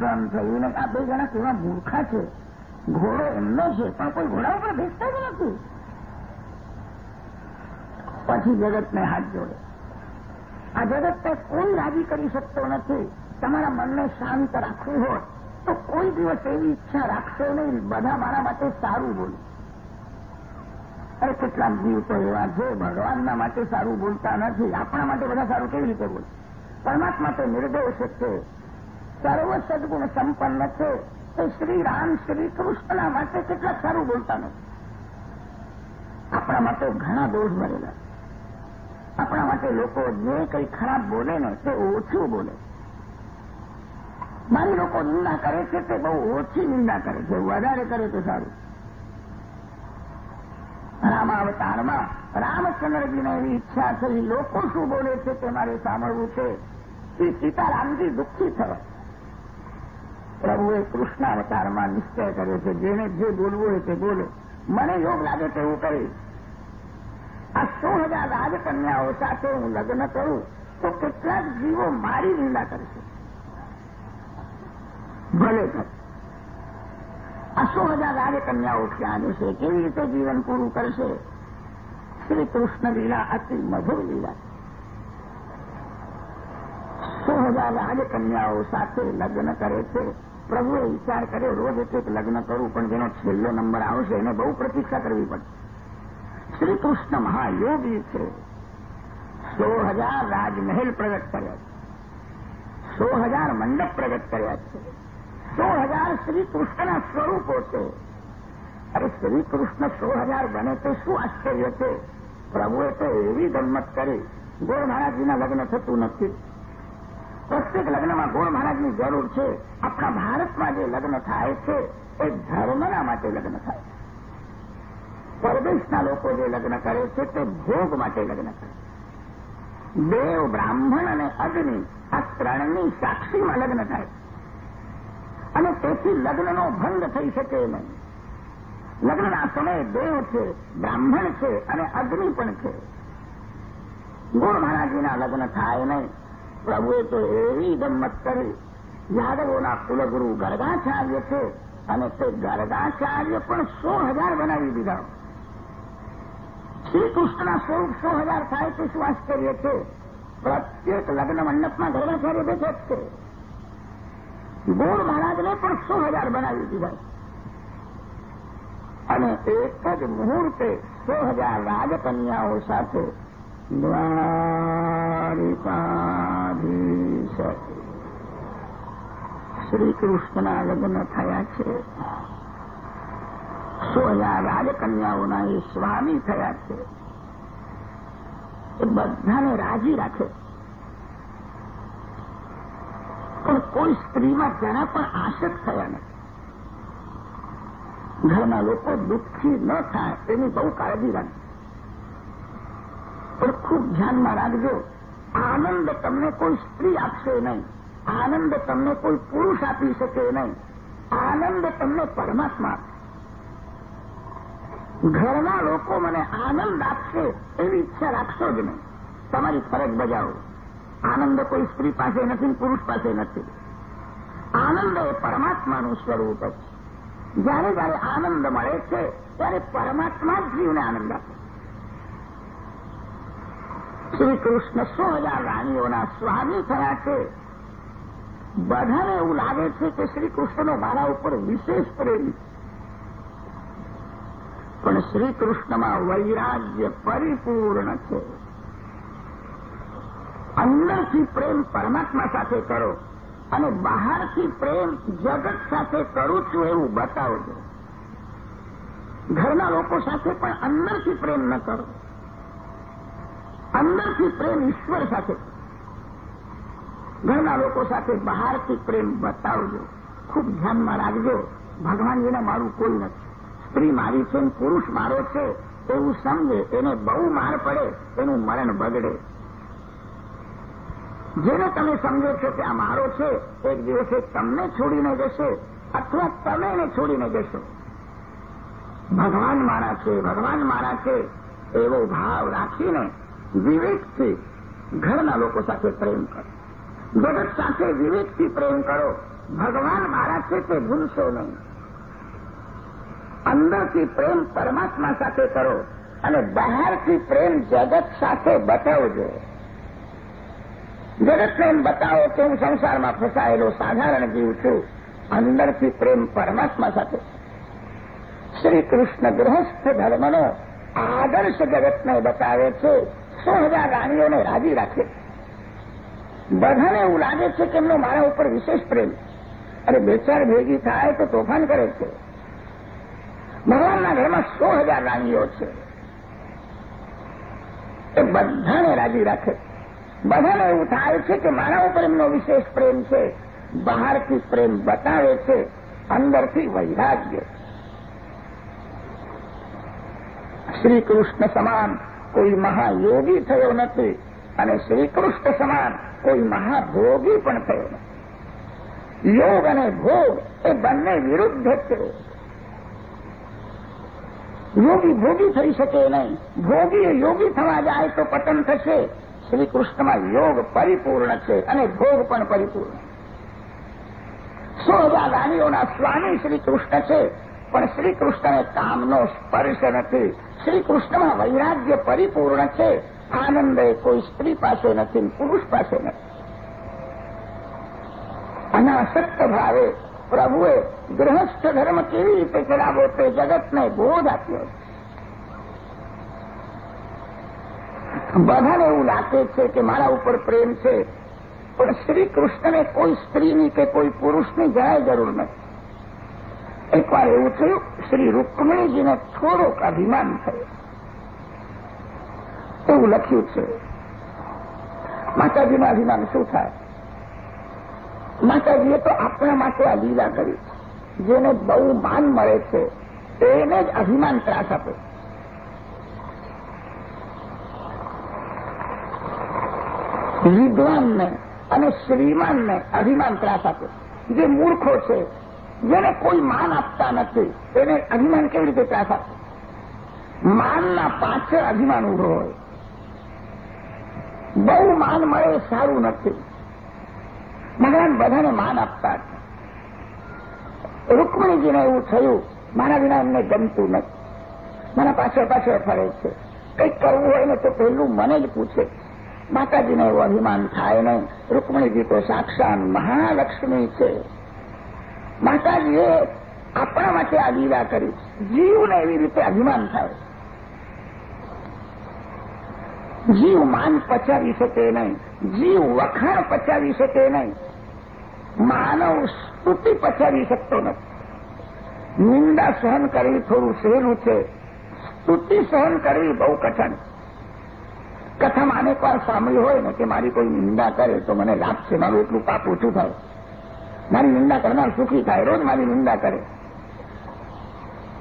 સહન થયું આ બે જણા કેવા મૂર્ખા છે. ઘોડો એમનો છે, પણ કોઈ ઘોડા ઉપર બેસતા જ નથી. પછી જગતને હાથ જોડે. આ જગતને કોઈ રાજી કરી શકતો નથી? તમારા મનને શાંત રાખવું હોય, તો કોઈ દિવસ એવી ઈચ્છા રાખશો નહીં, બધા મારા માટે સારું બોલે. અરે કેટલાક જીવ તો એવા છે, ભગવાનના માટે સારું બોલતા નથી, આપણા માટે બધા સારું કેવી રીતે બોલે? પરમાત્મા તો નિર્દોષ છે. સર્વ સદગુણ સંપન્ન છે. તે શ્રી રામ શ્રી કૃષ્ણના માટે કેટલા સારું બોલતા નથી. આપણા માટે ઘણા દોષ ભરેલા. આપણા માટે લોકો જે કંઈ ખરાબ બોલે ને તે ઓછું બોલે. મારી લોકો નિંદા કરે છે તે બહુ ઓછી નિંદા કરે છે. વધારે કરે તો સારું. રામાવતારમાં રામચંદ્રજીને એવી ઈચ્છા થઈ લોકો શું બોલે છે તે મારે સાંભળવું છે. એ સીતારામજી દુઃખી થયો. પ્રભુએ કૃષ્ણાવતારમાં નિશ્ચય કર્યો છે. જેને જે બોલવું હોય તે બોલે. મને યોગ લાગે તેવું કરી આ સો હજાર રાજકન્યાઓ સાથે હું લગ્ન કરું તો કેટલાક જીવો મારી લીલા કરશે. ભલે કર આ હજાર રાજકન્યાઓ ક્યાં જશે કેવી રીતે જીવન પૂરું કરશે? શ્રી કૃષ્ણ લીલા અતિ મધુર લીલા. સો હજાર રાજકન્યાઓ સાથે લગ્ન કરે છે. પ્રભુએ વિચાર કર્યો, રોજ એક લગ્ન કરું, પણ જેનો છેલ્લો નંબર આવશે, એને બહુ પ્રતીક્ષા કરવી પડશે. શ્રી કૃષ્ણ મહાયોગી છે. સો હજાર રાજમહેલ પ્રગટ કર્યા છે. સો હજાર મંડપ પ્રગટ કર્યા છે. સો હજાર શ્રી સ્વરૂપો છે. અરે શ્રી કૃષ્ણ સો હજાર બને તો શું આશ્ચર્ય છે? પ્રભુએ તો એવી ગમત કરી. ગોળ મહારાજજીના લગ્ન થતું નથી. પ્રત્યેક લગ્નમાં ગોળ મહારાજની જરૂર છે. આપણા ભારતમાં જે લગ્ન થાય છે, એ ધર્મના માટે લગ્ન થાય પરદેશના લોકો જે લગ્ન કરે છે, તે ભોગ માટે લગ્ન કરે દેવ બ્રાહ્મણ અને અગ્નિ આ ત્રણની સાક્ષીમાં લગ્ન થાય અને તેથી લગ્નનો ભંગ થઈ શકે નહીં. લગ્નના સમયે દેવ છે, બ્રાહ્મણ છે અને અગ્નિ પણ છે. ગુણ મહારાજીના લગ્ન થાય નહીં. પ્રભુએ તો એવી ગમત કરી. યાદવોના કુલગુરુ ગરગાચાર્ય છે અને તે ગરગાચાર્ય પણ સો હજાર બનાવી દીધા. શ્રીકૃષ્ણના સ્વરૂપ સો હજાર થાય તે શું આશ્ચર્ય છે. પ્રત્યેક લગ્ન મંડપમાં ગરગાચાર્ય બેઠે જ છે. ગોળ મહારાજને પણ સો હજાર બનાવી દીધા. અને એક જ મુહૂર્તે સો હજાર રાજકન્યાઓ સાથે દ્વારિકાધીશ શ્રી કૃષ્ણના લગ્ન થયા છે. સો હજાર રાજકન્યાઓના એ સ્વામી થયા છે. એ બધાને રાજી રાખે. પણ કોઈ સ્ત્રીમાં જરા પણ આશક થયા નથી. ઘરના લોકો દુઃખી ન થાય, એની બહુ કાળજી રાખે પણ ખૂબ ધ્યાનમાં રાખજો. આનંદ તમને કોઈ સ્ત્રી આપશે નહીં. આનંદ તમને કોઈ પુરુષ આપી શકે નહીં. આનંદ તમને પરમાત્મા ઘરના લોકો મને આનંદ આપશે એવી ઈચ્છા રાખશો જ નહીં. તમારી ફરજ બજાવો. આનંદ કોઈ સ્ત્રી પાસે નથી પુરુષ પાસે નથી. આનંદ એ પરમાત્માનું સ્વરૂપ છે. જ્યારે જ્યારે આનંદ મળે છે, ત્યારે પરમાત્મા જ જીવને આનંદ આપે. શ્રી કૃષ્ણ સો હજાર રાણીઓના સ્વામી થયા છે. બધાને એવું લાગે છે કે શ્રી કૃષ્ણનો મારા ઉપર વિશેષ પ્રેમ પણ શ્રી કૃષ્ણમાં વૈરાગ્ય પરિપૂર્ણ છે. અંદરથી પ્રેમ પરમાત્મા સાથે કરો અને બહારથી પ્રેમ જગત સાથે કરું છું એવું બતાવજો. ઘરના લોકો સાથે પણ અંદરથી પ્રેમ ન કરો. અંદરથી પ્રેમ ઈશ્વર સાથે. ઘરના લોકો સાથે બહારથી પ્રેમ બતાવજો. ખૂબ ધ્યાનમાં રાખજો. ભગવાન વિના મારું કોઈ નથી. સ્ત્રી મારી છે પુરુષ મારો છે, એવું સમજે, એને બહુ માર પડે, એનું મરણ બગડે. જેને તમે સમજો છો કે આ મારો છે, એક દિવસે તમને છોડીને જશે, અથવા તમે એને છોડીને જશો. ભગવાન મારા છે, ભગવાન મારા છે, એવો ભાવ રાખીને વિવેકથી ઘરના લોકો સાથે પ્રેમ કરો. જગત સાથે વિવેકથી પ્રેમ કરો. ભગવાન મારા છે તે ભૂલશો નહીં. અંદરથી પ્રેમ પરમાત્મા સાથે કરો અને બહારથી પ્રેમ જગત સાથે બતાવજો. જગતને એમ બતાવો કે હું સંસારમાં ફસાયેલો સાધારણ જીવ છું. અંદરથી પ્રેમ પરમાત્મા સાથે. શ્રી કૃષ્ણ ગૃહસ્થ ધર્મનો આદર્શ જગતને બતાવે છે. સો હજાર રાણીઓને રાજી રાખે. બધાને એવું લાગે છે કે એમનો મારા ઉપર વિશેષ પ્રેમ અને બે ભેગી થાય તો તોફાન કરે છે. ભગવાનના ઘરમાં સો હજાર રાણીઓ છે. એ બધાને રાજી રાખે. બધાને એવું થાય છે કે મારા ઉપર એમનો વિશેષ પ્રેમ છે. બહારથી પ્રેમ બતાવે છે. અંદરથી વૈરાગ્ય શ્રી કૃષ્ણ સમાન કોઈ મહાયોગી થયો નથી અને શ્રીકૃષ્ણ સમાન કોઈ મહાભોગી પણ થયો નથી. યોગ અને ભોગ એ બંને વિરુદ્ધ છે. યોગી ભોગી થઈ શકે નહીં. ભોગી યોગી થવા જાય તો પતન થશે. શ્રીકૃષ્ણમાં યોગ પરિપૂર્ણ છે અને ભોગ પણ પરિપૂર્ણ. સો હજાર રાણીઓના સ્વામી શ્રીકૃષ્ણ છે પણ શ્રી કૃષ્ણને કામનો સ્પર્શ નથી. શ્રી કૃષ્ણમાં વૈરાગ્ય પરિપૂર્ણ છે. આનંદ એ કોઈ સ્ત્રી પાસે નથી પુરુષ પાસે નથી. અનાસક્ત ભાવે પ્રભુએ ગૃહસ્થ ધર્મ કેવી રીતે ચલાવો તે જગતને બોધ આપ્યો બધાને એવું લાગે છે કે મારા ઉપર પ્રેમ છે, પણ શ્રી કૃષ્ણને કોઈ સ્ત્રીની કે કોઈ પુરુષની જરાય જરૂર નથી. એકવાર એવું થયું, શ્રી રૂકમણીજીને થોડોક અભિમાન થયું. એવું લખ્યું છે. માતાજીનું અભિમાન શું થાય? માતાજીએ તો આપણા માટે આ લીલા કરી. જેને બહુ માન મળે છે, એને જ અભિમાન ત્રાસ આપે. વિદ્વાનને અને શ્રીમાનને અભિમાન ત્રાસ આપે. જે મૂર્ખો છે જેને કોઈ માન આપતા નથી, એને અભિમાન કેવી રીતે ત્રાસ આપે? માનના પાછળ અભિમાન ઊભો હોય. બહુ માન મળે સારું નથી. ભગવાન બધાને માન આપતા રૂકમણીજીને એવું થયું, મારા વિના એમને ગમતું નથી. મારા પાછળ પાછળ ફરે છે. કંઈક કરવું હોય ને તો પહેલું મને જ પૂછે. માતાજીને એવું અભિમાન થાય નહીં. રૂકમણીજી તો સાક્ષાત મહાલક્ષ્મી છે. માતાજીએ આપણા માટે આ લીલા કરી. જીવને એવી રીતે અભિમાન થાય. જીવ માન પચાવી શકે નહીં. જીવ વખાણ પચાવી શકે નહીં. માનવ સ્તુતિ પચાવી શકતો નથી. નિંદા સહન કરવી થોડું સહેલું છે. સ્તુતિ સહન કરવી બહુ કઠણ કથામાં અનેક વાર સાંભળ્યું હોય ને કે મારી કોઈ નિંદા કરે તો મને લાભ છે મારું એટલું પાપ ઓછું થાય? મારી નિંદા કરનાર સુખી થાય, રોજ મારી નિંદા કરે.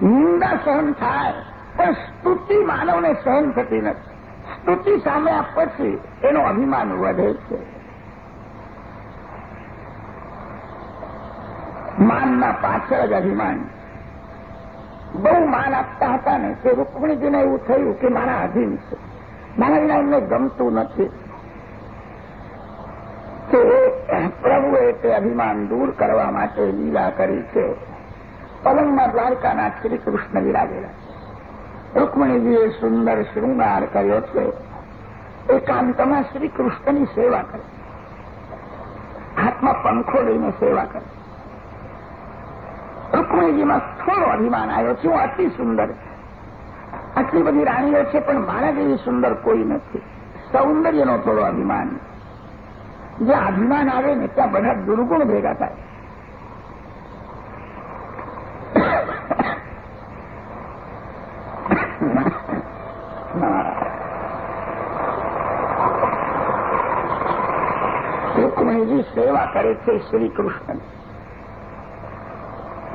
નિંદા સહન થાય, પણ સ્તુતિ માનવને સહન થતી નથી. સ્તુતિ સામે પછી એનો અભિમાન વધે છે. માનના પાછળ જ અભિમાન. બહુ માન આપતા હતા ને, કે રૂકમણીજીને એવું થયું કે મારા અધીન છે. મારા વિના એમને ગમતું નથી કે પ્રભુએ તે અભિમાન દૂર કરવા માટે લીલા કરી છે. પલંગમાં દ્વારકાના શ્રી વિરાજેલા રૂકમણીજીએ સુંદર શૃંગાર કર્યો છે. એકાંતમાં શ્રી સેવા કરે હાથમાં પંખો લઈને સેવા કરે રૂકમણીજીમાં થોડો અભિમાન આવ્યો છે. હું અતિ સુંદર આટલી બધી રાણીઓ છે, પણ મારા જેવી સુંદર કોઈ નથી. સૌંદર્યનો થોડો અભિમાન જ્યાં અભિમાન આવે ને, ત્યાં બધા દુર્ગુણ ભેગા થાય. રૂકમણીજી સેવા કરે છે શ્રી કૃષ્ણ.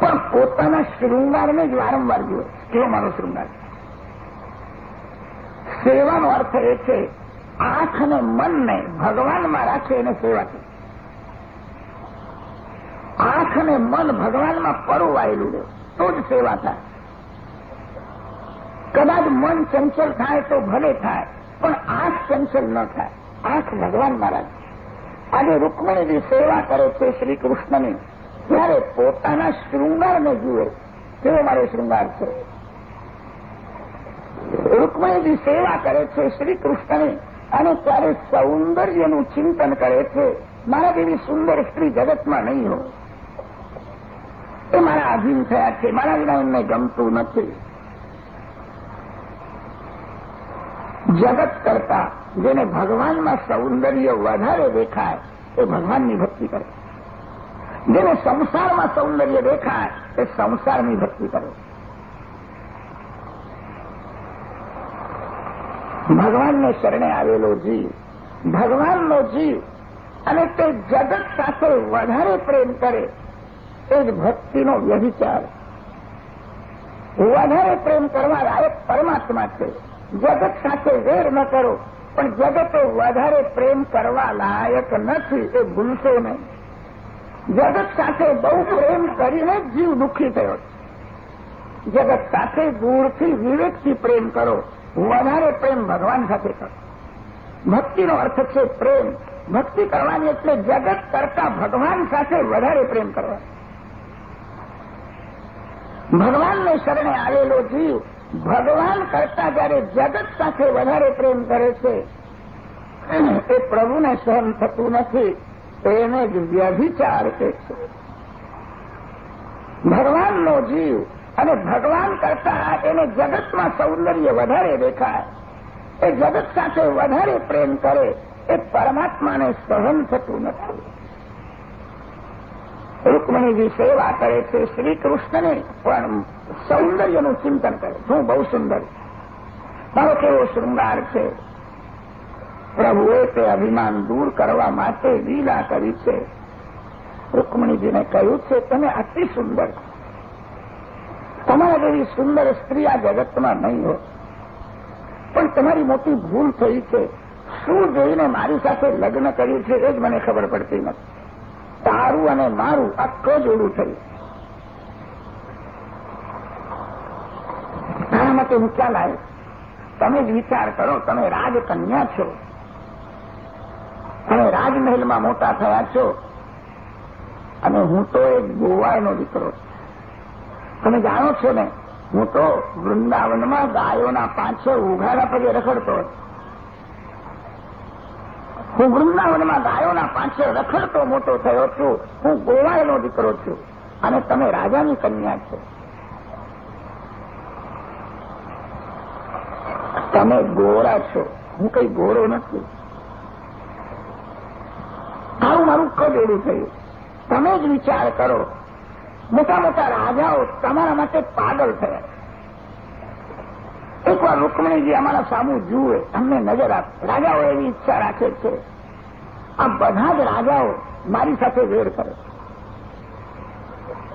પણ પોતાના શૃંગારને જ વારંવાર જુએ. કેવો મારો શૃંગાર? સેવાનો અર્થ એ છે આંખ અને મનને ભગવાનમાં રાખે એને સેવા છે આંખ અને મન ભગવાનમાં પરોવાયેલું રહે, તો જ સેવા થાય. કદાચ મન ચંચલ થાય તો ભલે થાય, પણ આંખ ચંચલ ન થાય. આંખ ભગવાનમાં રાખે. આજે રૂકમણીજી સેવા કરે છે શ્રી કૃષ્ણની ત્યારે પોતાના શૃંગારને જુએ. કેવો મારો શૃંગાર છે? રૂકમણીજી સેવા કરે છે શ્રી કૃષ્ણની અને ત્યારે સૌંદર્યનું ચિંતન કરે છે. મારા જેવી સુંદર સ્ત્રી જગતમાં નહીં હોય. એ મારા આધીન થયા છે. મારા વિના એમને ગમતું નથી. જગત કરતા જેને ભગવાનમાં સૌંદર્ય વધારે દેખાય, એ ભગવાનની ભક્તિ કરે. જેને સંસારમાં સૌંદર્ય દેખાય, એ સંસારની ભક્તિ કરે. ભગવાનને શરણે આવેલો જીવ, ભગવાનનો જીવ, અને તે જગત સાથે વધારે પ્રેમ કરે, એ જ ભક્તિનો વ્યભિચાર વધારે પ્રેમ કરવા લાયક પરમાત્મા છે. જગત સાથે વેર ન કરો, પણ જગતે વધારે પ્રેમ કરવા લાયક નથી, એ ભૂલશો નહીં. જગત સાથે બહુ પ્રેમ કરીને જીવ દુઃખી થયો જગત સાથે દૂરથી વિવેકથી પ્રેમ કરો. વધારે પ્રેમ ભગવાન સાથે કરો. ભક્તિનો અર્થ છે પ્રેમ. ભક્તિ કરવાની એટલે જગત કરતા ભગવાન સાથે વધારે પ્રેમ કરવા. ભગવાનને શરણે આવેલો જીવ ભગવાન કરતા જયારે જગત સાથે વધારે પ્રેમ કરે છે, એ પ્રભુને સહન થતું નથી એને જ વ્યભિચાર કે છે. ભગવાનનો જીવ અને ભગવાન કરતા એને જગતમાં સૌંદર્ય વધારે દેખાય. એ જગત સાથે વધારે પ્રેમ કરે, એ પરમાત્માને સહન થતું નથી. રૂકમણીજી સેવા કરે છે શ્રી પણ સૌંદર્યનું ચિંતન કરે. હું બહુ સુંદર. મારો કેવો શૃંગાર છે. પ્રભુએ તે અભિમાન દૂર કરવા માટે લીલા કરી છે. રૂકમણીજીને કહ્યું છે, તમે અતિ સુંદર તમારા જેવી સુંદર સ્ત્રી આ જગતમાં નહીં હો પણ તમારી મોટી ભૂલ થઈ છે. શું જોઈને મારી સાથે લગ્ન કર્યું છે એ જ મને ખબર પડતી નથી. તારું અને મારું આખો જોડું થયું. તારા માટે ક્યાં લાયો તમે જ વિચાર કરો, તમે રાજકન્યા છો. તમે રાજમહેલમાં મોટા થયા છો. અને હું તો એક ગોવાળનો દીકરો તમે જાણો છો ને, હું તો વૃંદાવનમાં ગાયોના પાંચસો ઉઘાડા પગે રખડતો હું વૃંદાવનમાં ગાયોના પાંચસો રખડતો મોટો થયો છું. હું ગોવાયેલો દીકરો છું. અને તમે રાજાની કન્યા છો. તમે ગોરા છો. હું કઈ ગોરો નથી. આવું મારું કદ એવું થયું. તમે જ વિચાર કરો. મોટા મોટા રાજાઓ તમારા માટે પાગલ થયા એકવાર રૂકમણીજી અમારા સામુ જુએ, અમને નજર આપ. રાજાઓ એવી ઈચ્છા રાખે છે. આ બધા જ રાજાઓ મારી સાથે વેર કરે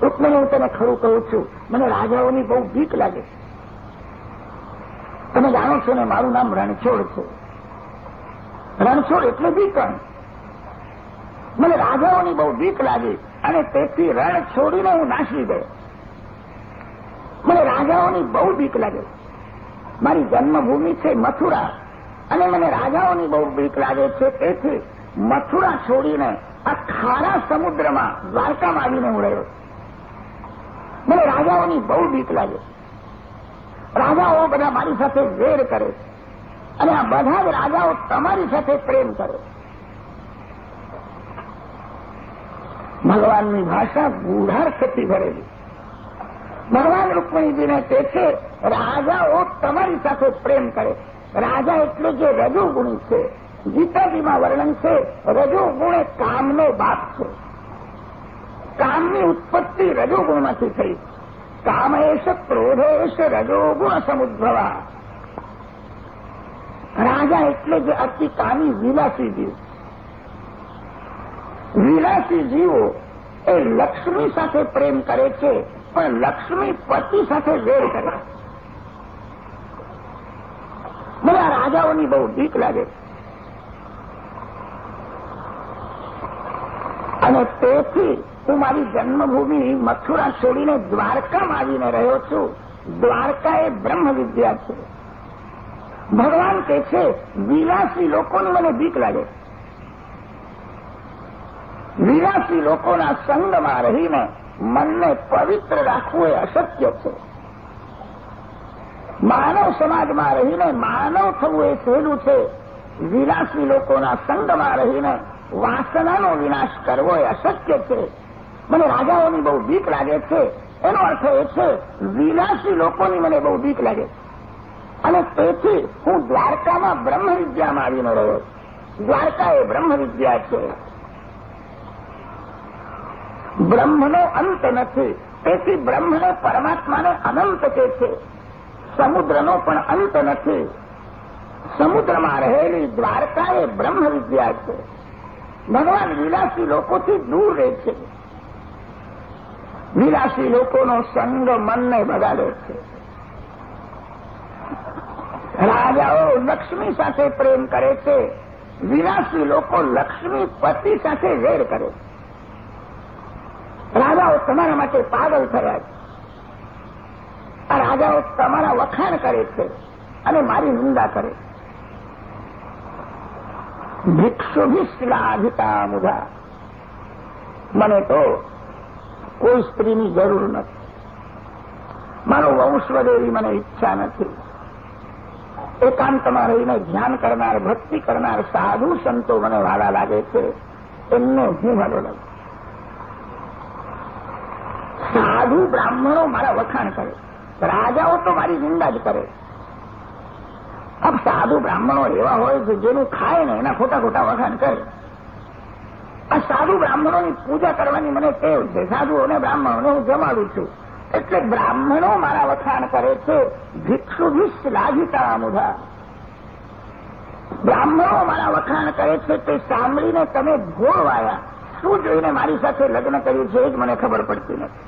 રૂકમણી, હું તને ખરું કહું છું, મને રાજાઓની બહુ બીક લાગે તમે જાણો છો ને, મારું નામ રણછોડ છે. રણછોડ એટલે બીકણ. મને રાજાઓની બહુ બીક લાગી અને તેથી રણ છોડીને હું નાસી ગયો. મને રાજાઓની બહુ બીક લાગે. મારી જન્મભૂમિ છે મથુરા. અને મને રાજાઓની બહુ બીક લાગે છે તેથી મથુરા છોડીને આ ખારા સમુદ્રમાં દ્વારકામાં આવીને હું રહ્યો. મને રાજાઓની બહુ બીક લાગે. રાજાઓ બધા મારી સાથે વેર કરે. અને આ બધા જ રાજાઓ તમારી સાથે પ્રેમ કરે. ભગવાનની ભાષા ગૂઢાર્થથી ભરેલી ભગવાન રૂકમણીજીને તે છે, રાજાઓ તમારી સાથે પ્રેમ કરે. રાજા એટલે જે રજોગુણી છે. ગીતાજીમાં વર્ણન છે, રજોગુણ એ કામનો બાપ છે. કામની ઉત્પત્તિ રજોગુણમાંથી થઈ. કામેશ ક્રોધેશ રજોગુણ સમુદ્ભવા. રાજા એટલે જે અતિ કામી વિલાસી જીવ વિલાસી જીવો એ લક્ષ્મી સાથે પ્રેમ કરે છે, પણ લક્ષ્મી પતિ સાથે વેર કરે. આ રાજાઓની બહુ બીક લાગે. અને તેથી હું મારી જન્મભૂમિ મથુરા છોડીને દ્વારકામાં આવીને રહ્યો છું. દ્વારકા એ બ્રહ્મ વિદ્યા છે. ભગવાન કે છે, વિલાસી લોકોની મને બીક લાગે. વિરાસી લોકોના સંગમાં રહીને મનને પવિત્ર રાખવું એ અશક્ય છે. માનવ સમાજમાં રહીને માનવ થવું એ સહેલું છે. વિલાસી લોકોના સંગમાં રહીને વાસનાનો વિનાશ કરવો એ અશક્ય છે. મને રાજાઓની બહુ બીક લાગે છે. એનો અર્થ એ છે વિલાસી લોકોની મને બહુ બીક લાગે અને તેથી હું દ્વારકામાં બ્રહ્મ વિદ્યામાં આવીને રહ્યો દ્વારકા એ બ્રહ્મ વિદ્યા છે. બ્રહ્મનો અંત નથી. તેથી બ્રહ્મને પરમાત્માને અનંત કે છે. સમુદ્રનો પણ અંત નથી. સમુદ્રમાં રહેલી દ્વારકા એ બ્રહ્મ વિદ્યા છે. ભગવાન વિલાસી લોકોથી દૂર રહે છે. વિલાસી લોકોનો સંગ મનને બગાડે છે. રાજાઓ લક્ષ્મી સાથે પ્રેમ કરે છે. વિલાસી લોકો લક્ષ્મી પતિ સાથે વેર કરે રાજાઓ તમારા માટે પાગલ થયા છે. આ રાજાઓ તમારા વખાણ કરે છે અને મારી નિંદા કરે ભિક્ષુભિશ્લાઘિતા મુધા મને તો કોઈ સ્ત્રીની જરૂર નથી. મારો વંશ વધે મને ઈચ્છા નથી. એકાંતમાં રહીને ધ્યાન કરનાર, ભક્તિ કરનાર સાધુ સંતો મને વાળા લાગે છે. એમને હું વાલો લાગુ સાધુ બ્રાહ્મણો મારા વખાણ કરે. રાજાઓ તો મારી નિંદા જ કરે. અબ સાધુ બ્રાહ્મણો એવા હોય કે જેનું ખાય ને એના ખોટા ખોટા વખાણ કરે. આ સાધુ બ્રાહ્મણોની પૂજા કરવાની મને ટેવ છે. સાધુઓને બ્રાહ્મણોને હું જમાડું છું. એટલે બ્રાહ્મણો મારા વખાણ કરે છે. ભિક્ષુભિષ લાગીતા મુધા બ્રાહ્મણો મારા વખાણ કરે છે તે સાંભળીને તમે ભોળવાયા. શું જોઈને મારી સાથે લગ્ન કર્યું છે એ જ મને ખબર પડતી નથી.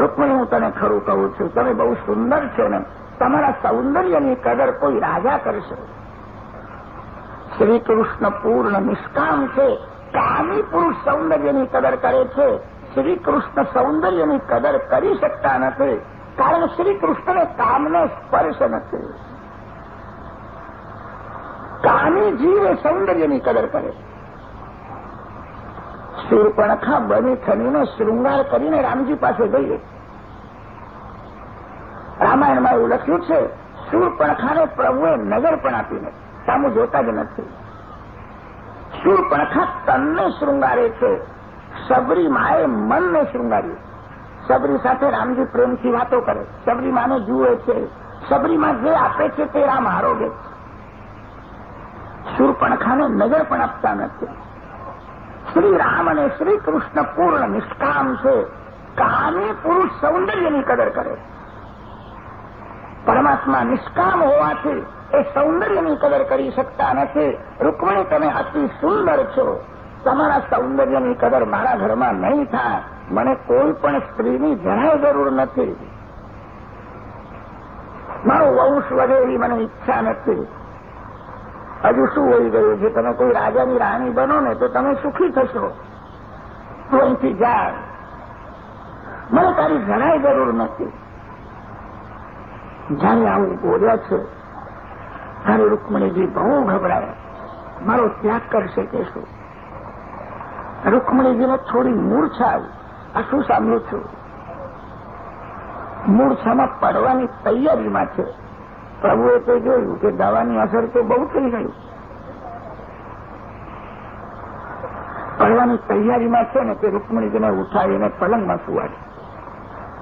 રૂકમણી, હું તને ખરું કહું છું, તમે બહુ સુંદર છો ને. તમારા સૌંદર્યની કદર કોઈ રાજા કરશે. શ્રી પૂર્ણ નિષ્કામ છે. કામી પુરુષ સૌંદર્યની કદર કરે છે. શ્રી કૃષ્ણ સૌંદર્યની કદર કરી શકતા નથી, કારણ શ્રી કામને સ્પર્શ નથી. કામી જીવ સૌંદર્યની કદર કરે. શૂરપણખા બની થનીનો શૃંગાર કરીને રામજી પાસે ગઈ રામાયણમાં એવું લખ્યું છે શૂરપણખાને પ્રભુએ નજર પણ આપી નથી. સામું જોતા જ નથી. શૂરપણખા તનને શૃંગારે છે સબરી માએ મનને શૃંગાર્યું. સબરી સાથે રામજી પ્રેમથી વાતો કરે સબરી માને જુએ છે સબરીમાં જે આપે છે તે રામ આરોગે છે. શૂરપણખાને નજર પણ આપતા નથી. શ્રી રામ અને શ્રી કૃષ્ણ પૂર્ણ નિષ્કામ છે. કામી પુરુષ સૌંદર્યની કદર કરે પરમાત્મા નિષ્કામ હોવાથી એ સૌંદર્યની કદર કરી શકતા નથી. રૂકમણી, તમે અતિ સુંદર છો. તમારા સૌંદર્યની કદર મારા ઘરમાં નહીં થાય. મને કોઈ પણ સ્ત્રીની જરાય જરૂર નથી. મારો વંશ વધે મને ઈચ્છા નથી. હજુ શું હોઈ ગયું? છે તમે કોઈ રાજાની રાણી બનો ને, તો તમે સુખી થશો. તું અહીંથી જા. મને તારી જરાય જરૂર નથી. જયારે આવું બોલ્યા છે, ત્યારે રૂકમણીજી બહુ ગભરાયા. મારો ત્યાગ કરશે કે શું? રૂકમણીજીને થોડી મૂર્છા આવી. આ શું સાંભળું છું? મૂર્છામાં પડવાની તૈયારીમાં છે. પ્રભુએ તો જોયું કે દવાની અસર તો બહુ થઈ ગયું પડવાની તૈયારીમાં છે ને તે રૂકમણીજીને ઉઠાવીને પલંગમાં સુવાડી.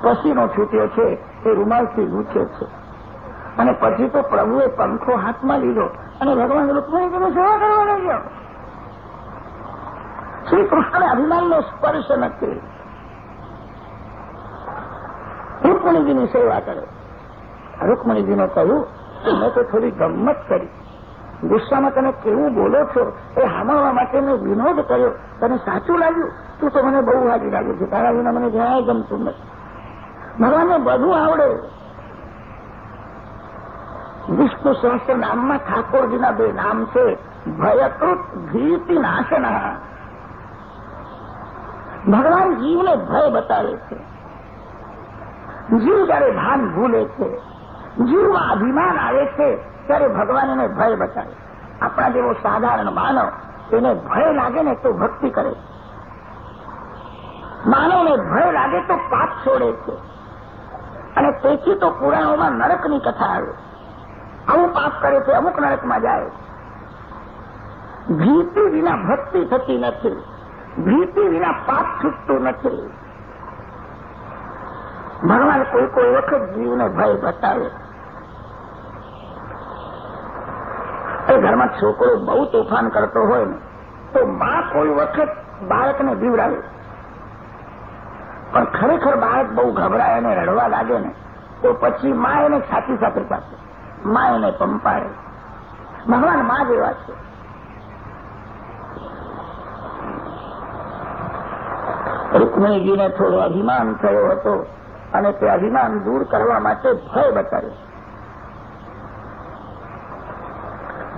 પસીનો છૂટ્યો છે. એ રૂમાલથી લૂંટે છે. અને પછી તો પ્રભુએ પંખો હાથમાં લીધો અને ભગવાન રૂકમણીજીને સેવા કરવા લાગ્યો. શ્રી કૃષ્ણને અભિમાનનો સ્પર્શ નથી. રૂકમણીજીની સેવા કરે. રૂકમણીજીને કહ્યું, મેં તો થોડી ગમત કરી. ગુસ્સામાં તમે કેવું બોલો છો એ સાંભળવા માટે મેં વિનોદ કર્યો. તને સાચું લાગ્યું? તું તો મને બહુ સાચું લાગ્યું છે. તારા વિના મને જ્યાં ગમતું નથી. ભગવાનને બધું આવડે. વિષ્ણુ સહસ્ત્ર નામમાં ઠાકોરજીના બે નામ છે. ભયકૃત ભીતિ નાશના. ભગવાન જીવને ભય બતાવે છે. જીવ જયારે ભાન ભૂલે છે, જીવમાં અભિમાન આવે છે, ત્યારે ભગવાન એને ભય બતાવે. આપણા જેવો સાધારણ માનવ એને ભય લાગે ને તો ભક્તિ કરે. માનવને ભય લાગે તો પાપ છોડે છે. અને તેથી તો પુરાણોમાં નરકની કથા આવે. આવું પાપ કરે છે અમુક નરકમાં જાય. ભીતિ વિના ભક્તિ થતી નથી. ભીતિ વિના પાપ છૂટતું નથી. ભગવાન કોઈ કોઈ વખત જીવને ભય બતાવે. એ ઘરમાં છોકરો બહુ તોફાન કરતો હોય ને, તો મા કોઈ વખત બાળકને બીવડાવે. પણ ખરેખર બાળક બહુ ગભરાય અને રડવા લાગે ને, તો પછી મા એને છાતી સાથે પાસે મા એને પંપાડે. ભગવાન મા જેવા છે. રૂકમણીજીને થોડો અભિમાન થયો હતો અને તે અભિમાન દૂર કરવા માટે ભય બતાવ્યો.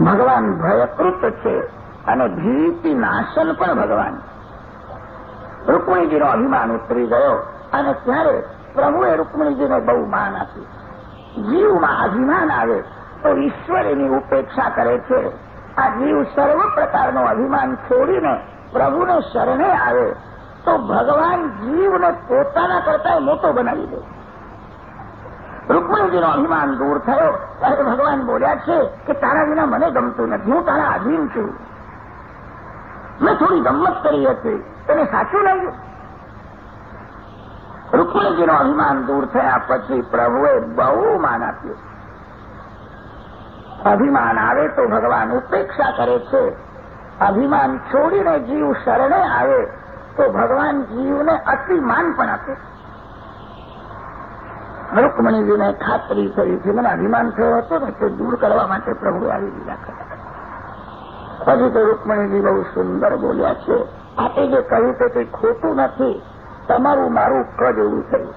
ભગવાન ભયકૃત છે અને ભીતિ નાશન પણ ભગવાન રૂકમણીજીનો અભિમાન ઉતરી ગયો. અને ત્યારે પ્રભુએ રૂકમણીજીને બહુ માન આપ્યું. જીવમાં અભિમાન આવે તો ઈશ્વર એની ઉપેક્ષા કરે છે. આ જીવ સર્વ પ્રકારનો અભિમાન છોડીને પ્રભુને શરણે આવે તો ભગવાન જીવને પોતાના કરતા મોટો બનાવી દે. રૂકમણીજીનો અભિમાન દૂર થયો. ત્યારે ભગવાન બોલ્યા છે કે તારા વિના મને ગમતું નથી. હું તારા આધીન છું. મેં થોડી ગમત કરી હતી. તેને સાચું લાગ્યું. રૂકમણીજીનો અભિમાન દૂર થયા પછી પ્રભુએ બહુ માન આપ્યું. અભિમાન આવે તો ભગવાન ઉપેક્ષા કરે છે. અભિમાન છોડીને જીવ શરણે આવે તો ભગવાન જીવને અતિ માન પણ આપે. રૂકમણીજીને ખાતરી થઈ છે મને અભિમાન થયો હતો ને તે દૂર કરવા માટે પ્રભુ આવી દીધા કર્યા પછી તો રૂકમણીજી બહુ સુંદર બોલ્યા છે. આપે જે કહ્યું તે ખોટું નથી. તમારું મારું કદ એવું થયું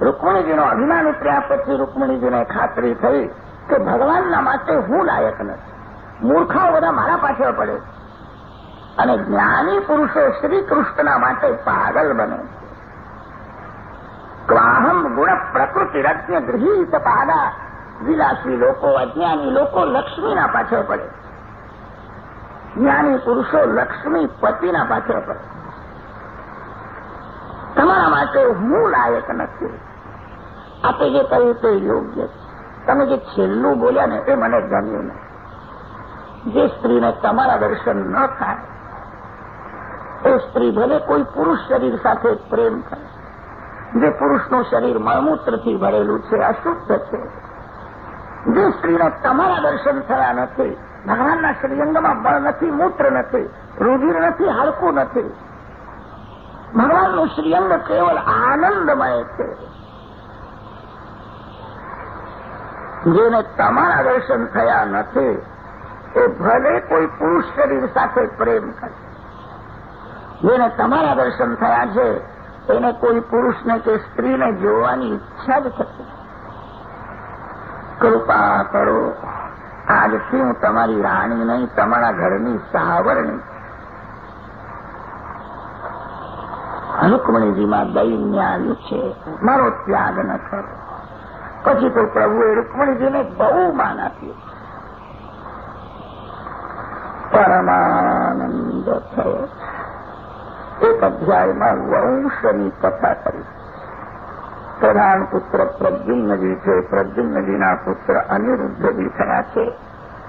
રૂકમણીજીનો અભિમાન ઉતર્યા પછી રૂકમણીજીને ખાતરી થઈ કે ભગવાનના માટે હું લાયક નથી. મૂર્ખાઓ બધા મારા પાછળ પડે અને જ્ઞાની પુરુષો શ્રી કૃષ્ણના માટે પાગલ બને ક્વાહમ ગુણ પ્રકૃતિ રત્ન ગૃહિત પાદા. વિલાસી લોકો, અજ્ઞાની લોકો લક્ષ્મીના પાછળ પડે જ્ઞાની પુરુષો લક્ષ્મી પતિના પાછળ પડે. તમારા માટે હું લાયક નથી. આપે જે કહ્યું તે યોગ્ય તમે જે છેલ્લું બોલ્યા ને એ મને ગમ્યું નહીં જે સ્ત્રીને તમારા દર્શન ન થાય, એ સ્ત્રી ભલે કોઈ પુરુષ શરીર સાથે પ્રેમ કરે, જે પુરુષનું શરીર મળમૂત્રથી ભરેલું છે, અશુદ્ધ છે, જે સ્ત્રીને તમારા દર્શન થયા નથી ભગવાનના શ્રીઅંગમાં બળ નથી, મૂત્ર નથી, રુધિર નથી હાડકું નથી. ભગવાનનું શ્રીઅંગ કેવલ આનંદમય છે. જેને તમારા દર્શન થયા નથી, એ ભલે કોઈ પુરુષ શરીર સાથે પ્રેમ કરે. જેને તમારા દર્શન થયા છે, એને કોઈ પુરુષને કે સ્ત્રીને જોવાની ઈચ્છા જ થતી કૃપા કરો. આજથી હું તમારી રાણી નહીં, તમારા ઘરની સાવરણી. રૂકમણીજીમાં દૈન્ય આવ્યું છે. મારો ત્યાગ ન કરો. પછી તો પ્રભુએ રૂકમણીજીને બહુ માન આપ્યું. પરમાનંદ થયો. એક અધ્યાયમાં વંશની કથા કરી. પ્રધાન પુત્ર પ્રદ્યુમ્નજી છે. પ્રદ્યુમ્નજીના પુત્ર અનિરુદ્ધજી થયા છે.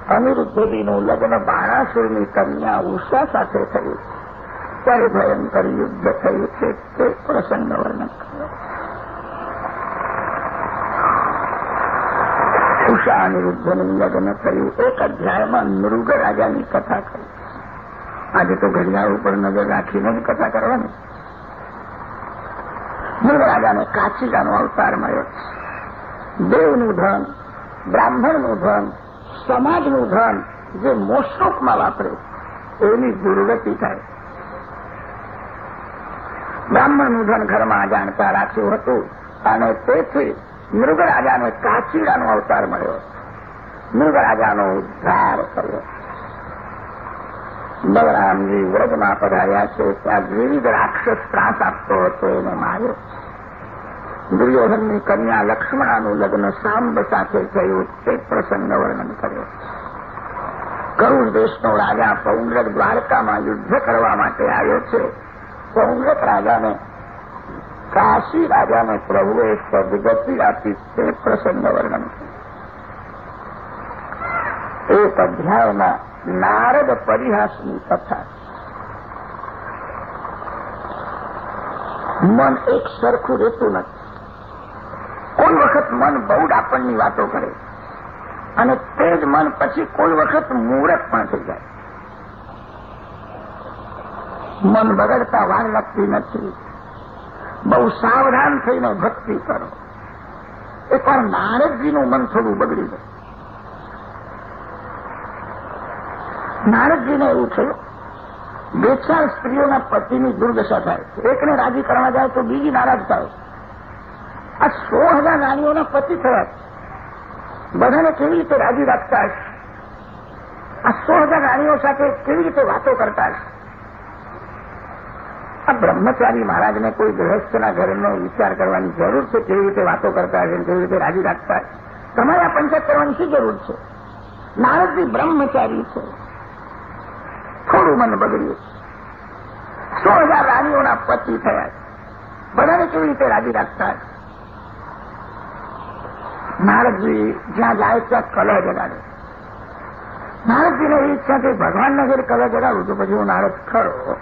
અનિરુદ્ધજીનું લગ્ન બાણાસુરની કન્યા ઉષા સાથે થયું ત્યારે ભયંકર યુદ્ધ થયું છે. તે પ્રસંગ વર્ણન કર્યો ઉષા અનિરુદ્ધનું લગ્ન થયું. એક અધ્યાયમાં મૃગ રાજાની કથા કરી. આજે તો ઘડિયાળ ઉપર નજર રાખીને જ કથા કરવાની મૃગ કાચિકાનો અવતાર મળ્યો. દેવનું ધન, બ્રાહ્મણનું ધન, સમાજનું ધન જે મોસ્ટોકમાં વાપરે, એની દુર્ગતિ થાય. બ્રાહ્મણનું ધન ઘરમાં જાણતા રાખ્યું હતું અને તેથી મૃગરાજાને કાચીડાનો અવતાર મળ્યો. મૃગરાજાનો ઉદ્ધાર કર્યો. બલરામજી વ્રતમાં પધાર્યા છે, ત્યાં વિવિધ રાક્ષસ ત્રાસ આપતો હતો એને માર્યો દુર્યોધનની કન્યા લક્ષ્મણાનું લગ્ન સાંબ સાથે થયું, તે પ્રસંગ વર્ણન કર્યો. કરુણ દેશનો રાજા પૌંડ્રક દ્વારકામાં યુદ્ધ કરવા માટે આવ્યો છે. પૌંડ્રક રાજાને કાશી રાજાને પ્રભુએ સદગતિ આપી, તે પ્રસંગ વર્ણન એક અધ્યાયના નારદ પરિહાસની કથા. મન એક સરખું રહેતું નથી. કોઈ વખત મન બહુ ડાપણની વાતો કરે. અને તે જ મન પછી કોઈ વખત મુહૂર્ત પણ થઈ જાય. મન બગડતા વાર લાગતી નથી. બહુ સાવધાન થઈને ભક્તિ કરો. એકવાર નારદજીનું મન થોડું બગડી ગયું નારદજીને એવું થયું, બે ચાર સ્ત્રીઓના પતિની દુર્દશા થાય. એકને રાજી કરવા જાય તો બીજી નારાજ થાય. આ સો હજાર રાણીઓના પતિ થયા. બધાને કેવી રીતે રાજી રાખતા હશે? આ સો હજાર રાણીઓ સાથે કેવી રીતે વાતો કરતા હશે? આ બ્રહ્મચારી મહારાજને કોઈ ગૃહસ્થના ઘરનો વિચાર કરવાની જરૂર છે, કેવી રીતે વાતો કરતા હશે, કેવી રીતે રાજી રાખતા હશે? તમારે આ પંચાયત કરવાની શું જરૂર છે? નારદજી બ્રહ્મચારી છે. થોડું મન બગડ્યું. સો હજાર રાણીઓના પતિ થયા. બધાને કેવી રીતે રાજી રાખતા? નારદજી જ્યાં જાય ત્યાં કલહ જગાડે. નારદજીને એ ઈચ્છા કે ભગવાનના ઘરે કલહ જગાડું તો પછી હું નારદ ખરો.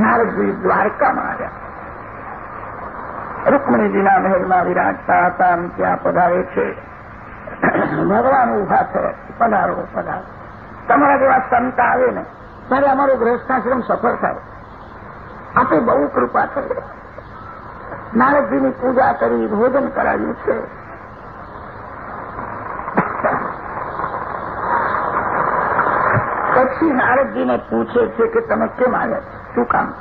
નારદજી દ્વારકામાં આવ્યા. રૂકમણીજીના મહેલમાં વિરાજતા હતા ત્યાં પધારે છે. ભગવાન ઊભા થયા. પધારો પધારો. તમારા જેવા સંત આવે ને ત્યારે અમારો ગ્રહસ્થાશ્રમ સફળ થાય. આપે બહુ કૃપા થઈ નારદજીની પૂજા કરી, ભોજન કરાવ્યું છે. પછી નારદજીને પૂછે છે કે તમે કેમ આવ્યા? શું કામ?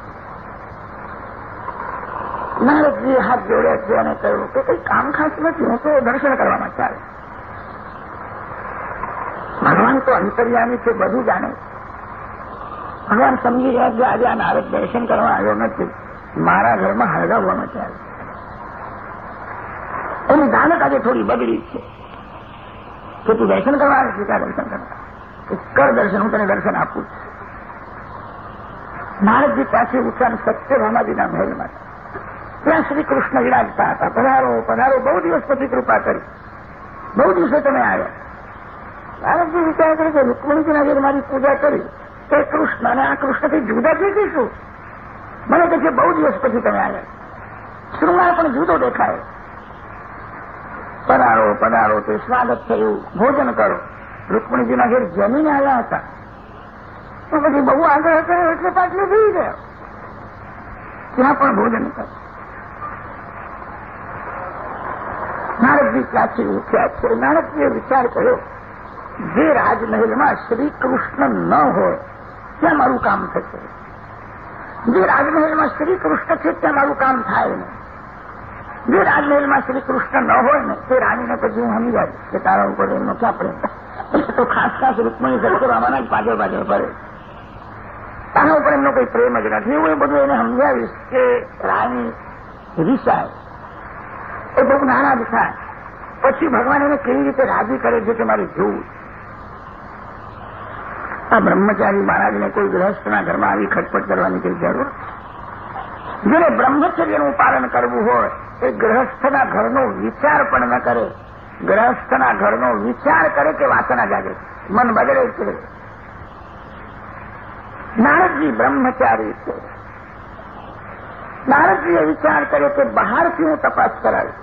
નારદજીએ હાથ જોડ્યા છે અને કહ્યું કે કંઈ કામ ખાસ નથી, હું તો દર્શન કરવા માટે આવે ભગવાન તો અંતર્યામી છે, બધું જાણે. ભગવાન સમજી રહ્યા કે આજે આ નારદ દર્શન કરવા આવ્યો નથી. મારા ઘરમાં હળગાવવા માટે આવ્યો એની દાનક આજે થોડી બગડી છે. કે તું દર્શન કરવા આવે છે, ત્યાં દર્શન કરવા કર દર્શન, હું તને દર્શન આપું નારદજી પાસે ઉત્સાહ સત્યભામાજીના મહેલમાં ત્યાં શ્રી કૃષ્ણ વિરાજતા હતા. પધારો પધારો. બહુ દિવસ પછી કૃપા કરી. બહુ દિવસે તમે આવ્યા. નારદજી વિચાર કરે કે રૂકમણીજીના ઘેર મારી પૂજા કરી, તે કૃષ્ણ અને આ કૃષ્ણથી જુદા થઈ જઈશું. મને છે બહુ દિવસ પછી તમે આવ્યા શૃંગાર પણ જુદો દેખાય. પધારો પધારો, તે સ્વાગત થયું ભોજન કરો. રૂકમણીજીના ઘેર જમીને આવ્યા હતા. તો પછી બહુ આગ્રહ કર્યો, એટલે પાટલી થઈ ગયો. ત્યાં પણ ભોજન કર્યું નારદજી ક્યાંથી ઉઠ્યા છે. નારદજીએ વિચાર કર્યો જે રાજમહેલમાં શ્રી કૃષ્ણ ન હોય, ત્યાં મારું કામ થશે. જે રાજમહેલમાં શ્રી કૃષ્ણ છે, ત્યાં મારું કામ થાય નહીં. જે રાજમહેલમાં શ્રી કૃષ્ણ ન હોય ને, તે રાણીને પછી હું સમજાય કે તારા ઉપર એમનો ક્યાં પ્રેમ તો ખાસ ખાસ રૂકમણી સત્યભામાના જ પાછળ પાછળ પડે તારા ઉપર એમનો કોઈ પ્રેમ જ નથી. હું એ બધું એને સમજાવીશ કે રાણી રિસાય. એ બહુ નારાજ થાય. પછી ભગવાન એને કેવી રીતે રાજી કરે છે કે મારે જોવું આ બ્રહ્મચારી મહારાજને કોઈ ગ્રહસ્થના ઘરમાં આવી ખટપટ કરવાની કઈ જરૂર? જેને બ્રહ્મચર્યનું પાલન કરવું હોય, એ ગ્રહસ્થના ઘરનો વિચાર પણ ન કરે. ગ્રહસ્થના ઘરનો વિચાર કરે કે વાસના જાગે. મન બગડે છે. નારદજી બ્રહ્મચારી છે. નારદજીએ વિચાર કર્યો કે બહારથી હું તપાસ કરાવીશ.